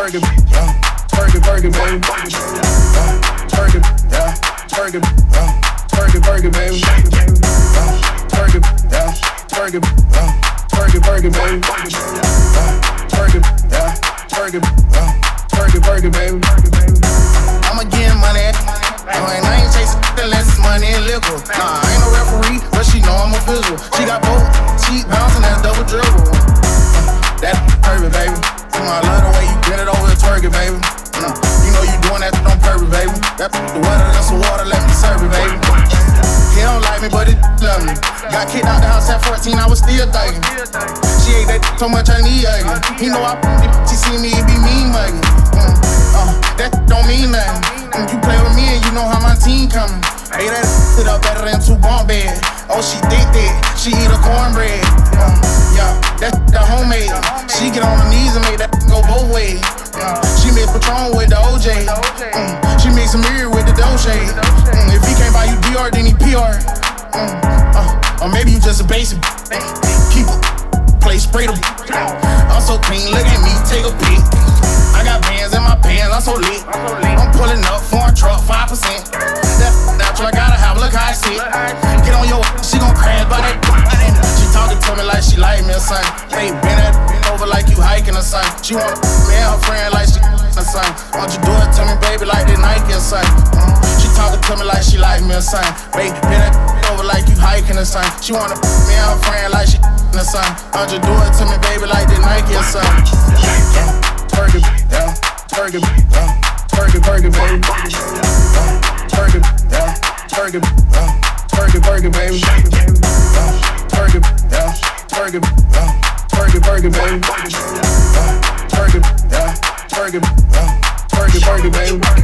turn him, yeah, turn him, burn him, baby, yeah, turn him, yeah, turn him, yeah, turn him, burn him, baby, yeah, turn him, yeah, turn him, yeah, turn him, burn him, baby, yeah, turn him, yeah, turn him, yeah, turn Burger, burn him, baby. I'ma get money. Oh, and I ain't chasing unless it's money and liquor. Nah, I ain't no referee, but she know I'm a visual. She got both, she bouncing, that's double dribble. That the weather, that's the water, let me serve it, baby. He don't like me, but it love me. Got kicked out the house at 14, I was still thugging. She ate that so much I need hugging. He know I she see me, it be mean mugging. Mm, uh, that don't mean nothing. Mm, you play with me and you know how my team coming. Hey, that sit up better than two bunk bed. Oh, she think that she eat a cornbread. Mm, yeah, that's the homemade. She get on her knees and make that go both ways. Mm, she mix Patron with the OJ. Mm, mix mirror with the Dolce. Mm, if he can't buy you Dior, then he PR. Mm, uh, or maybe you just a basic. Keep it, play spray them. I'm so clean, look at me, take a peek. I got bands in my pants, I'm so lit. I'm pulling up for a truck, 5%. That natural, I gotta have, look how I sit. Get on your, she gon' crash by that. She talking to me like she like me or something. Hey, bend that bend over like you hiking or something. She want me and her friend like she or something. Won't you do it to me, baby, like they hiking. She wanna me and her friend like she or something. Won't you do it to me, baby, like they Nike or something? Yeah, it, yeah, twerk yeah, twerk it, baby. Uh, yeah, it, uh, twerk it, twerk it, baby. Uh, yeah, it, uh, twerk it, twerk it, baby. Uh, yeah, it, uh, twerk it, twerk it, baby.